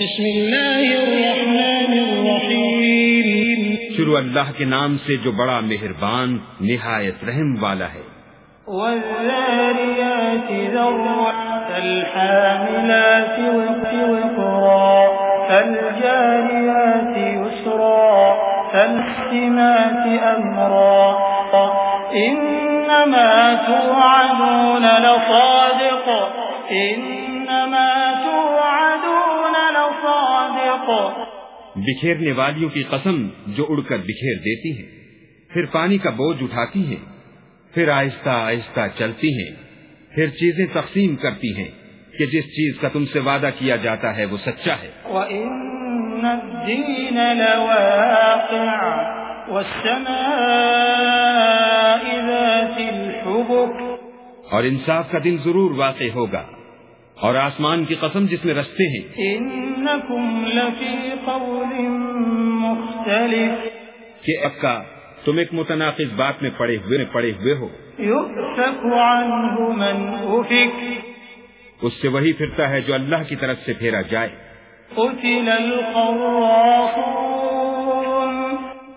بسم الله الرحمن الرحيم شروع اللہ کے نام سے جو بڑا مہربان نہایت رحم والا ہے۔ والذاريات ذروا فالحاملات وقرا فالجاريات يسرا فالسمات أمرا۔ إنما توعدون لصادق إنما بکھیرنے والیوں کی قسم جو اڑ کر بکھیر دیتی ہیں۔ پھر پانی کا بوجھ اٹھاتی ہیں۔ پھر آہستہ آہستہ چلتی ہیں۔ پھر چیزیں تقسیم کرتی ہیں کہ جس چیز کا تم سے وعدہ کیا جاتا ہے وہ سچا ہے۔ وإن الدين لواقع والسماء ذات الحبك اور انصاف کا دن ضرور واقع ہوگا۔ اور آسمان کی قسم جس میں رستے ہیں۔ إنكم لفي قول مختلف۔ کہ اکا تم ایک متناقض بات میں پڑے ہوئے پڑے ہوئے ہو۔ من اس سے وہی پھرتا ہے جو اللہ کی طرف سے پھیرا جائے۔ قتل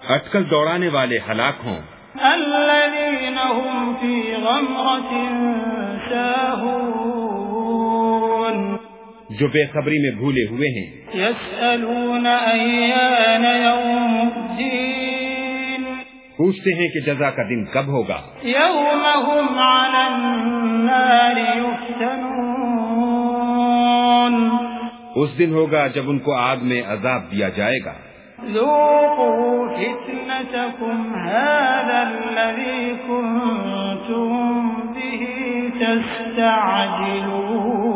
اٹکل دوڑانے والے ہلاک ہوں۔ الذين هم في غمرة ساهون جو بے خبری میں بھولے ہوئے ہیں۔ يسألون پوچھتے ہیں کہ جزا کا دن کب ہوگا۔ هم النار اس دن ہوگا جب ان کو آگ میں عذاب دیا جائے گا۔ ذوقوا فتنتكم هذا الذي كنتم به تستعجلون۔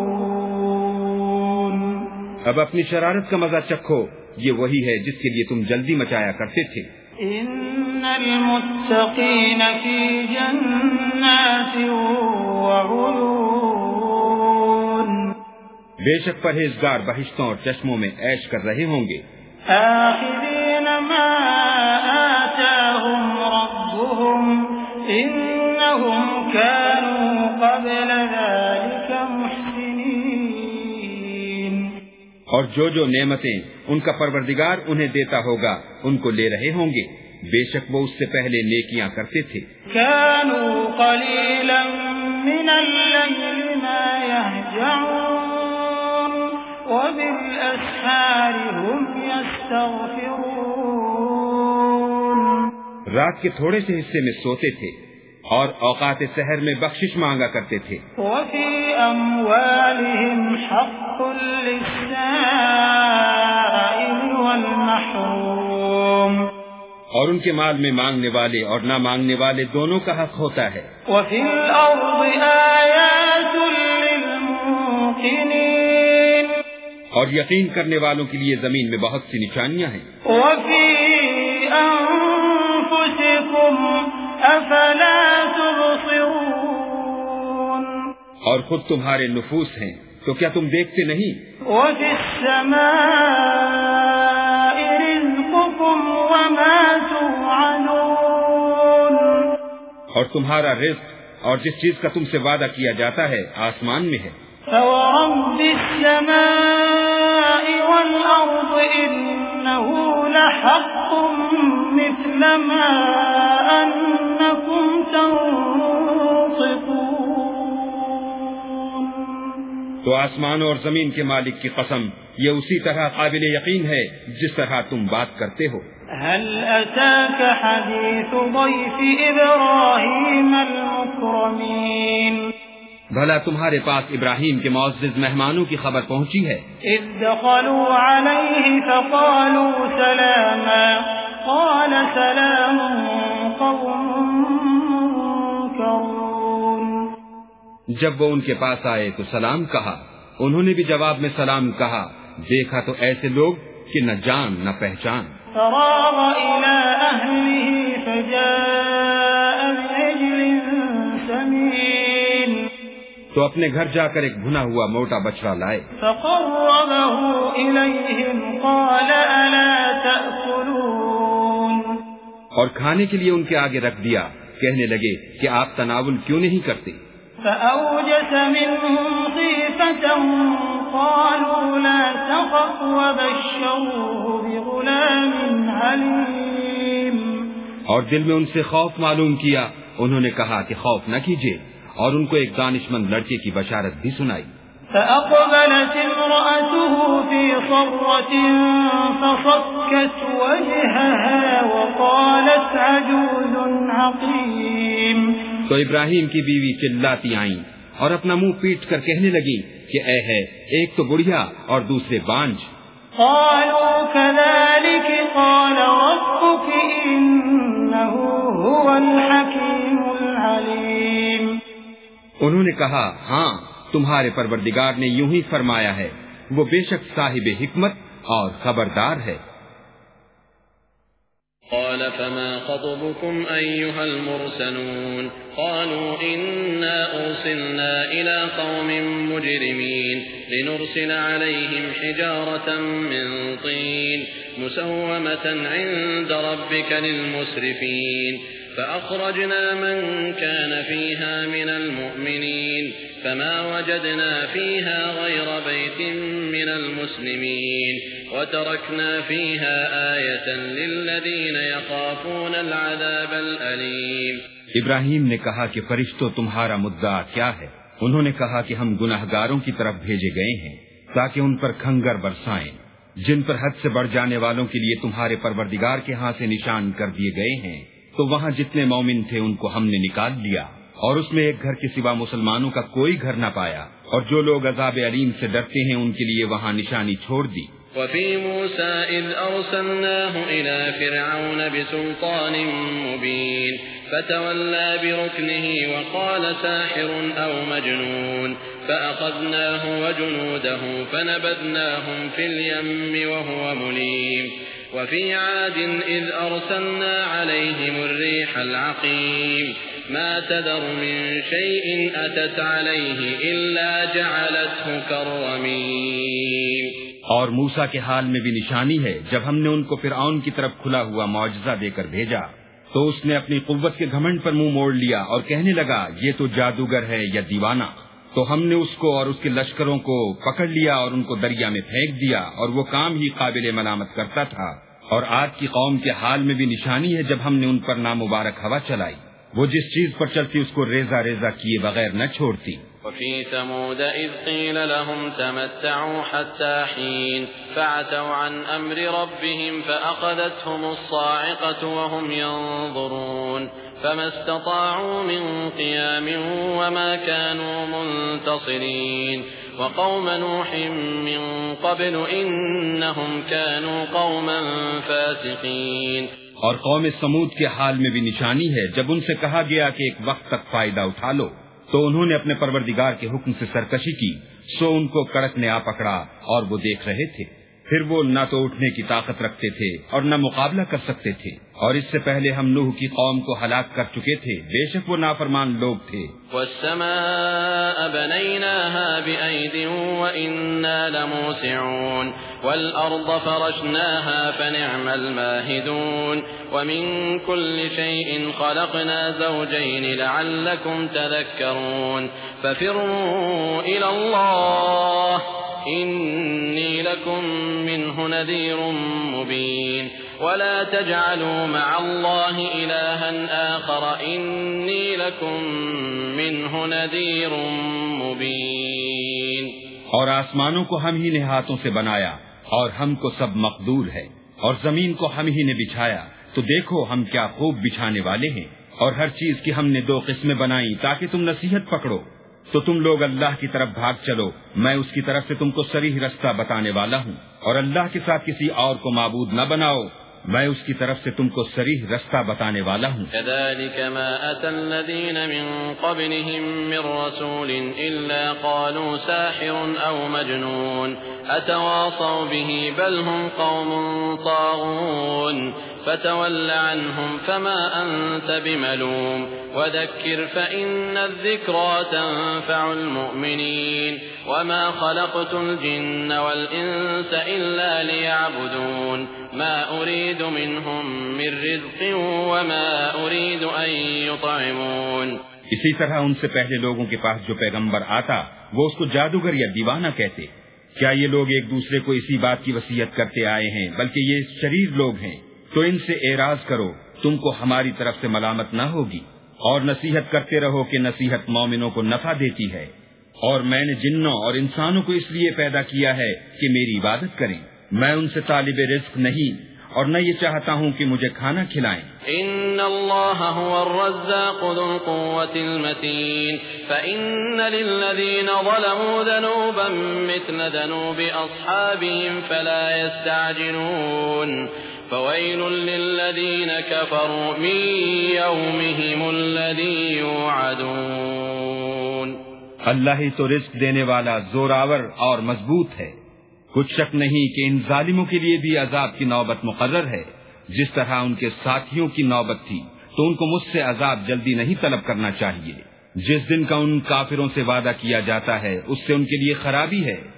اب اپنی شرارت کا مزہ چکھو یہ وہی ہے جس کے لیے تم جلدی مچایا کرتے تھے۔ إن المتقين في جنات وعيون۔ بے شک پرہیزگار بہشتوں اور چشموں میں عیش کر رہے ہوں گے۔ آخذين ما ربهم كانوا قبل ذلك اور جو جو نعمتیں ان کا پروردگار انہیں دیتا ہوگا ان کو لے رہے ہوں گے۔ بے شک وہ اس سے پہلے نیکیاں کرتے تھے۔ كانوا قليلا من الليل ما يهجعون وبالأسحار هم يستغفرون۔ رات کے تھوڑے سے حصے میں سوتے تھے اور اوقات سحر میں بخشش مانگا کرتے تھے۔ وفي أموالهم حق للسائل والمحروم. اور ان کے مال میں مانگنے والے اور نہ مانگنے والے دونوں کا حق ہوتا ہے۔ وفي الأرض آيات للموقنين. اور یقین کرنے والوں کے لیے زمین میں بہت سی نشانیاں ہیں۔ وفي أنفسكم أفلا تبصرون؟ اور خود تمہارے نفوس ہیں۔ تو کیا تم دیکھتے نہیں؟ وما اور تمہارا رزق اور جس چیز کا تم سے وعدہ کیا جاتا ہے آسمان میں ہے۔ فورب السماء والأرض إنه لحق مثل ما أنكم تنطقون تو آسمان اور زمین کے مالک کی قسم یہ اسی طرح قابل یقین ہے جس طرح تم بات کرتے ہو۔ هل أتاك حديث ضيف إبراهيم المكرمين؟ بھلا تمہارے پاس ابراہیم کے معزز مہمانوں کی خبر پہنچی ہے۔ إذ دخلوا عليه فقالوا سلاما قال سلام قوم منكرون. جب وہ ان کے پاس آئے تو سلام کہا۔ انہوں نے بھی جواب میں سلام کہا۔ دیکھا تو ایسے لوگ کہ نہ جان نہ پہچان۔ فراغ إلى أهله فجاء سمين۔ تو اپنے گھر جا کر ایک بھنا ہوا موٹا بچڑا لائے۔ فقربه إليهم قال ألا تأكلون؟ اور کھانے کے لیے ان کے آگے رکھ دیا۔ کہنے لگے کہ آپ تناول کیوں نہیں کرتے؟ فأوجس منهم خيفة قالوا لا تخف وبشروه بغلام عليم. اور دل میں ان سے خوف معلوم کیا انہوں نے کہا کہ خوف نہ کیجیے اور ان کو ایک دانش مند لڑکے کی بشارت بھی سنائی۔ فأقبلت امرأته في صرة فصكت وجهها وقالت عجوز عقيم. تو ابراہیم کی بیوی چلاتی آئیں اور اپنا منہ پیٹ کر کہنے لگی کہ اے ہے ایک تو بڑھیا اور دوسرے بانج۔ قالوا كذلك قال ربك إنه هو الحكيم العليم۔ انہوں نے کہا ہاں تمہارے پروردگار نے یوں ہی فرمایا ہے وہ بے شک صاحب حکمت اور خبردار ہے۔ قال فما خطبكم أيها المرسلون قالوا إنا أرسلنا إلى قوم مجرمين لنرسل عليهم حجارة من طين مسومة عند ربك للمسرفين فأخرجنا من كان فيها من المؤمنين فما وجدنا فيها غير بيت من المسلمين وتركنا فيها آية للذين يخافون العذاب الأليم ابراہیم نے کہا کہ فرشتوں، تمہارا مدعا کیا ہے؟ انہوں نے کہا کہ ہم گناہ گاروں کی طرف بھیجے گئے ہیں تاکہ ان پر کھنگر برسائیں، جن پر حد سے بڑھ جانے والوں کے لیے تمہارے پروردگار کے ہاں سے نشان کر دیے گئے ہیں۔ تو وہاں جتنے مومن تھے، ان کو ہم نے نکال لیا اور اس میں ایک گھر کے سوا مسلمانوں کا کوئی گھر نہ پایا اور جو لوگ عذاب علیم سے ڈرتے ہیں ان کے لیے وہاں نشانی چھوڑ دی۔ وفي موسى إذ أرسلناه إلى فرعون بسلطان مبين فتولى بركنه وقال ساحر أو مجنون فأخذناه وجنوده فنبذناهم في اليم وهو مليم وفي عاد إذ أرسلنا عليهم الريح العقيم ما تذر من شيء أتت عليه إلا جعلته كالرميم اور موسا کے حال میں بھی نشانی ہے، جب ہم نے ان کو فرعون کی طرف کھلا ہوا معجزہ دے کر بھیجا، تو اس نے اپنی قوت کے گھمنڈ پر منہ موڑ لیا اور کہنے لگا، یہ تو جادوگر ہے یا دیوانہ؟ تو ہم نے اس کو اور اس کے لشکروں کو پکڑ لیا اور ان کو دریا میں پھینک دیا، اور وہ کام ہی قابل ملامت کرتا تھا۔ اور آج کی قوم کے حال میں بھی نشانی ہے، جب ہم نے ان پر نامبارک ہوا چلائی۔ وہ جس چیز پر چلتی اس کو ریزا ریزا کیے بغیر نہ چھوڑتی۔ وفي ثمود إذ قيل لهم تمتعوا حتى حين فعتوا عن أمر ربهم فأخذتهم الصاعقة وهم ينظرون، فما استطاعوا من قيام وما كانوا منتصرين. وقوم نوح من قبل إنهم كانوا قوما فاسقين. اور قوم سمود کے حال میں بھی نشانی ہے۔ جب ان سے کہا گیا کہ ایک وقت تک فائدہ اٹھا لو، تو انہوں نے اپنے پروردگار کے حکم سے سرکشی کی، سو ان کو کڑک نے آ پکڑا اور وہ دیکھ رہے تھے۔ پھر وہ نہ تو اٹھنے کی طاقت رکھتے تھے اور نہ مقابلہ کر سکتے تھے۔ اور اس سے پہلے ہم نوح کی قوم کو ہلاک کر چکے تھے۔ بے شک وہ نافرمان لوگ تھے۔ والسماء بنيناها بأيد وإنا لموسعون والأرض فرشناها فنعم الماهدون ومن كل شيء خلقنا زوجين لعلكم تذكرون ففروا إلى الله إني لكم منه نذير مبين. ولا تجعلوا مع الله إلها آخر. إني لكم منه نذير مبين. اور آسمانوں کو ہم ہی نے ہاتھوں سے بنایا اور ہم کو سب مقدور ہے اور زمین کو ہم ہی نے بچھایا، تو دیکھو ہم کیا خوب بچھانے والے ہیں۔ اور ہر چیز کی ہم نے دو قسمیں بنائی تاکہ تم نصیحت پکڑو۔ تو تم لوگ اللہ کی طرف بھاگ چلو، میں اس کی طرف سے تم کو سریح رستہ بتانے والا ہوں۔ اور اللہ کے ساتھ کسی اور کو معبود نہ بناؤ، میں اس کی طرف سے تم کو سریح رستہ بتانے والا ہوں۔ كذلك ما أتى الذين من قبلهم من رسول إلا قالوا ساحر أو مجنون، أتواصوا به بل هم قوم طاغون۔ فتول عنهم فما أنت بملوم. وذكر فإن الذكرى تنفع المؤمنين. وما خلقت الجن والإنس إلا ليعبدون. ما أريد منهم من رزق وما أريد أن يطعمون. اسی طرح ان سے پہلے لوگوں کے پاس جو پیغمبر آتا، وہ اس کو جادوگر یا دیوانہ کہتے۔ کیا یہ لوگ ایک دوسرے کو اسی بات کی وسیعت کرتے آئے ہیں، بلکہ یہ شریر لوگ ہیں؟ تو ان سے اعراض کرو، تم کو ہماری طرف سے ملامت نہ ہوگی۔ اور نصیحت کرتے رہو کہ نصیحت مومنوں کو نفع دیتی ہے۔ اور میں نے جنوں اور انسانوں کو اس لیے پیدا کیا ہے کہ میری عبادت کریں۔ میں ان سے طالب رزق نہیں، اور نہ یہ چاہتا ہوں کہ مجھے کھانا کھلائیں۔ ان اللہ هو الرزاق ذو القوة المتین۔ فإن للذین ظلموا ذنوبا مثل ذنوب اصحابهم فلا يستعجلون۔ فويل للذين كفروا من يومهم الذي يوعدون. اللہ ہی تو رزق دینے والا زوراور اور مضبوط ہے۔ کچھ شک نہیں کہ ان ظالموں کے لیے بھی عذاب کی نوبت مقرر ہے۔ جس طرح ان کے ساتھیوں کی نوبت تھی، تو ان کو مجھ سے عذاب جلدی نہیں طلب کرنا چاہیے۔ جس دن کا ان کافروں سے وعدہ کیا جاتا ہے، اس سے ان کے لیے خرابی ہے۔